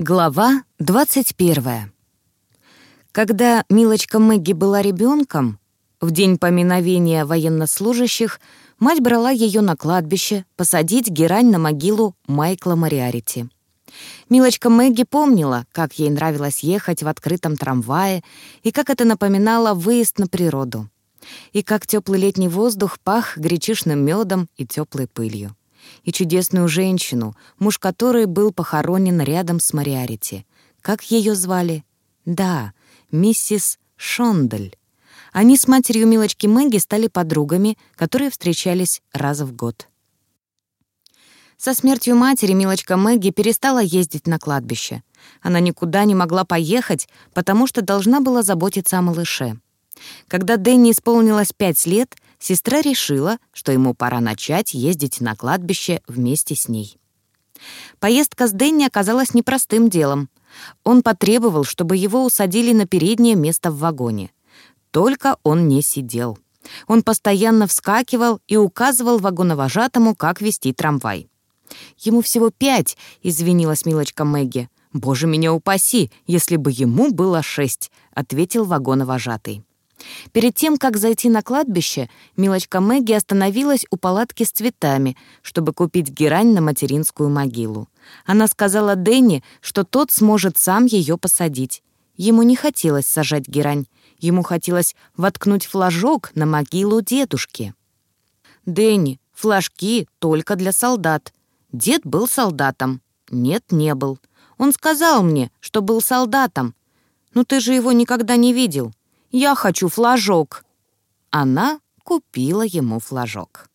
Глава 21. Когда Милочка Мэгги была ребенком, в день поминовения военнослужащих мать брала ее на кладбище посадить герань на могилу Майкла Мариарити. Милочка Мэгги помнила, как ей нравилось ехать в открытом трамвае и как это напоминало выезд на природу, и как теплый летний воздух пах гречишным медом и теплой пылью и чудесную женщину, муж которой был похоронен рядом с Мариарити. Как ее звали? Да, миссис Шондель. Они с матерью Милочки Мэгги стали подругами, которые встречались раз в год. Со смертью матери Милочка Мэгги перестала ездить на кладбище. Она никуда не могла поехать, потому что должна была заботиться о малыше. Когда Дэнни исполнилось пять лет, сестра решила, что ему пора начать ездить на кладбище вместе с ней. Поездка с Дэнни оказалась непростым делом. Он потребовал, чтобы его усадили на переднее место в вагоне. Только он не сидел. Он постоянно вскакивал и указывал вагоновожатому, как вести трамвай. «Ему всего пять», — извинилась милочка Мэгги. «Боже меня упаси, если бы ему было шесть», — ответил вагоновожатый. Перед тем, как зайти на кладбище, милочка Мэгги остановилась у палатки с цветами, чтобы купить герань на материнскую могилу. Она сказала Дэнни, что тот сможет сам ее посадить. Ему не хотелось сажать герань, ему хотелось воткнуть флажок на могилу дедушки. «Дэнни, флажки только для солдат. Дед был солдатом». «Нет, не был. Он сказал мне, что был солдатом. Но ты же его никогда не видел. Я хочу флажок». Она купила ему флажок.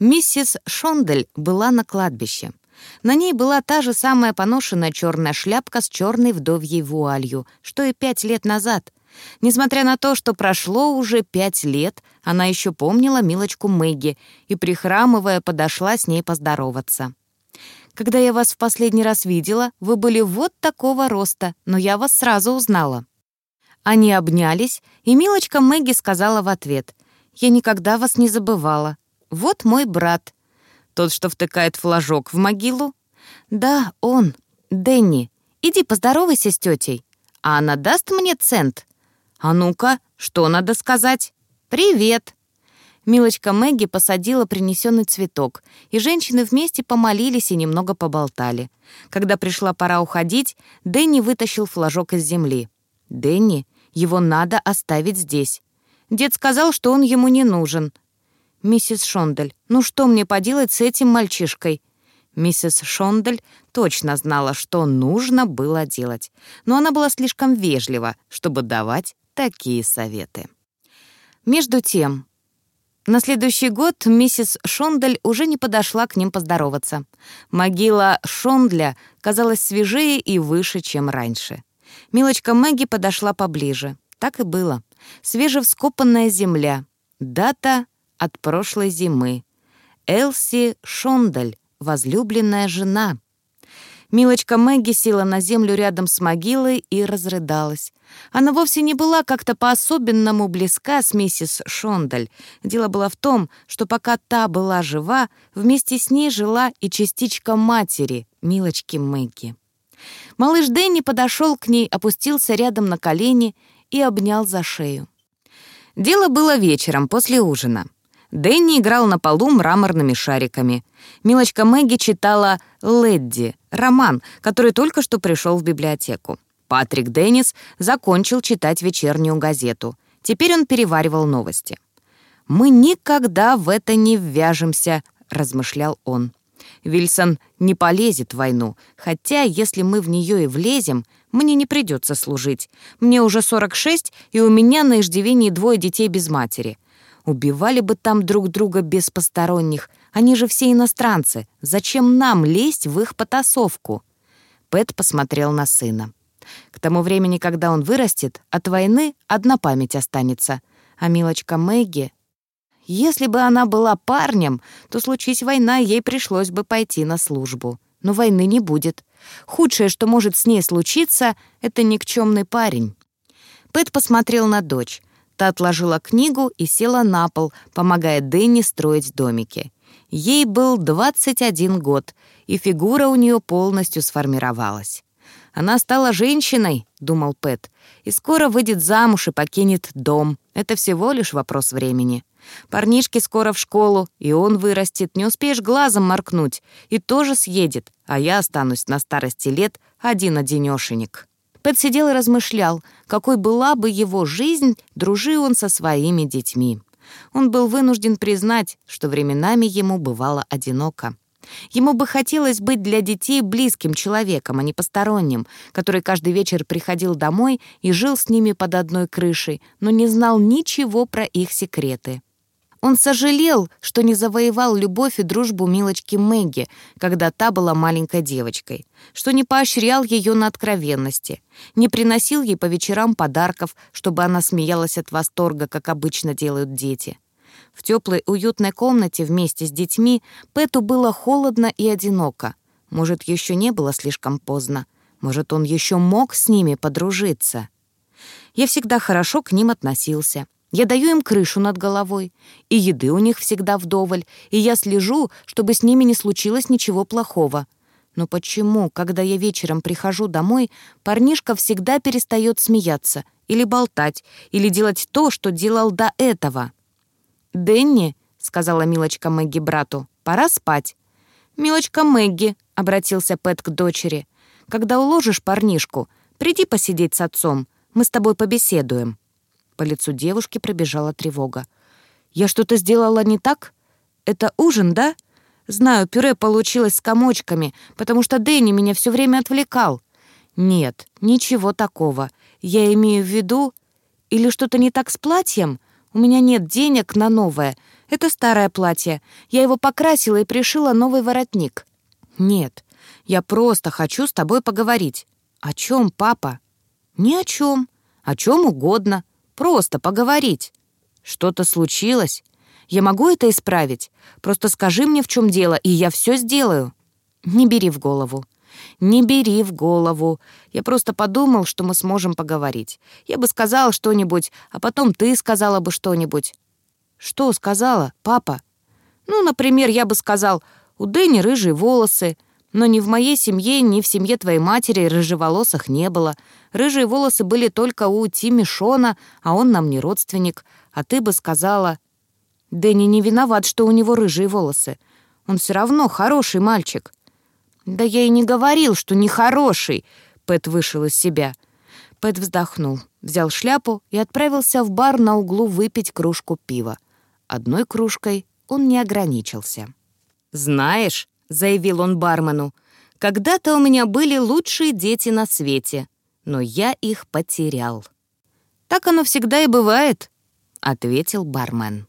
Миссис Шондель была на кладбище. На ней была та же самая поношенная черная шляпка с черной вдовьей вуалью, что и пять лет назад. Несмотря на то, что прошло уже пять лет, она еще помнила милочку Мэгги и, прихрамывая, подошла с ней поздороваться. «Когда я вас в последний раз видела, вы были вот такого роста, но я вас сразу узнала». Они обнялись, и милочка Мэгги сказала в ответ, «Я никогда вас не забывала. Вот мой брат». «Тот, что втыкает флажок в могилу?» «Да, он. Дэнни. Иди поздоровайся с тетей. А она даст мне цент?» «А ну-ка, что надо сказать?» «Привет!» Милочка Мэгги посадила принесенный цветок, и женщины вместе помолились и немного поболтали. Когда пришла пора уходить, Дэнни вытащил флажок из земли. «Дэнни, его надо оставить здесь. Дед сказал, что он ему не нужен. Миссис Шондель, ну что мне поделать с этим мальчишкой? Миссис Шондель точно знала, что нужно было делать, но она была слишком вежлива, чтобы давать такие советы. Между тем, на следующий год миссис Шондель уже не подошла к ним поздороваться. Могила Шондля казалась свежее и выше, чем раньше. Милочка Мэгги подошла поближе. Так и было. Свежевскопанная земля. Дата от прошлой зимы. Элси Шондаль, возлюбленная жена. Милочка Мэгги села на землю рядом с могилой и разрыдалась. Она вовсе не была как-то по-особенному близка с миссис Шондаль. Дело было в том, что пока та была жива, вместе с ней жила и частичка матери, Милочки Мэгги. Малыш Дэнни подошел к ней, опустился рядом на колени и обнял за шею. Дело было вечером, после ужина. Дэнни играл на полу мраморными шариками. Милочка Мэгги читала «Ледди» — роман, который только что пришел в библиотеку. Патрик Деннис закончил читать вечернюю газету. Теперь он переваривал новости. «Мы никогда в это не ввяжемся», — размышлял он. Вильсон не полезет в войну, хотя если мы в нее и влезем, мне не придется служить. Мне уже 46, и у меня на иждивении двое детей без матери. Убивали бы там друг друга без посторонних. Они же все иностранцы. Зачем нам лезть в их потасовку?» Пэт посмотрел на сына. К тому времени, когда он вырастет, от войны одна память останется. А милочка Мэгги если бы она была парнем, то, случись война, ей пришлось бы пойти на службу. Но войны не будет. Худшее, что может с ней случиться, это никчемный парень. Пэт посмотрел на дочь. Та отложила книгу и села на пол, помогая Дэнни строить домики. Ей был 21 год, и фигура у нее полностью сформировалась. Она стала женщиной, думал Пэт, и скоро выйдет замуж и покинет дом. Это всего лишь вопрос времени. Парнишки скоро в школу, и он вырастет, не успеешь глазом моркнуть, и тоже съедет, а я останусь на старости лет один-одинёшенек. Пэт сидел и размышлял, какой была бы его жизнь, дружи он со своими детьми. Он был вынужден признать, что временами ему бывало одиноко. Ему бы хотелось быть для детей близким человеком, а не посторонним, который каждый вечер приходил домой и жил с ними под одной крышей, но не знал ничего про их секреты. Он сожалел, что не завоевал любовь и дружбу милочки Мэгги, когда та была маленькой девочкой, что не поощрял ее на откровенности, не приносил ей по вечерам подарков, чтобы она смеялась от восторга, как обычно делают дети. В теплой, уютной комнате вместе с детьми Пэту было холодно и одиноко. Может, еще не было слишком поздно. Может, он еще мог с ними подружиться. Я всегда хорошо к ним относился. Я даю им крышу над головой, и еды у них всегда вдоволь, и я слежу, чтобы с ними не случилось ничего плохого. Но почему, когда я вечером прихожу домой, парнишка всегда перестает смеяться или болтать, или делать то, что делал до этого? «Дэнни», — сказала милочка Мэгги брату, — «пора спать». «Милочка Мэгги», — обратился Пэт к дочери, — «когда уложишь парнишку, приди посидеть с отцом, мы с тобой побеседуем». По лицу девушки пробежала тревога. «Я что-то сделала не так? Это ужин, да? Знаю, пюре получилось с комочками, потому что Дэнни меня все время отвлекал». «Нет, ничего такого. Я имею в виду... Или что-то не так с платьем? У меня нет денег на новое. Это старое платье. Я его покрасила и пришила новый воротник». «Нет, я просто хочу с тобой поговорить». «О чем, папа?» «Ни о чем. О чем угодно. Просто поговорить. Что-то случилось? Я могу это исправить? Просто скажи мне, в чем дело, и я все сделаю. Не бери в голову. Не бери в голову. Я просто подумал, что мы сможем поговорить. Я бы сказал что-нибудь, а потом ты сказала бы что-нибудь. Что сказала, папа? Ну, например, я бы сказал, у Дэни рыжие волосы, но ни в моей семье, ни в семье твоей матери рыжеволосых не было. Рыжие волосы были только у Тимми Шона, а он нам не родственник. А ты бы сказала... Дэнни не виноват, что у него рыжие волосы. Он все равно хороший мальчик. Да я и не говорил, что нехороший. Пэт вышел из себя. Пэт вздохнул, взял шляпу и отправился в бар на углу выпить кружку пива. Одной кружкой он не ограничился. «Знаешь», заявил он бармену. «Когда-то у меня были лучшие дети на свете, но я их потерял». «Так оно всегда и бывает», — ответил бармен.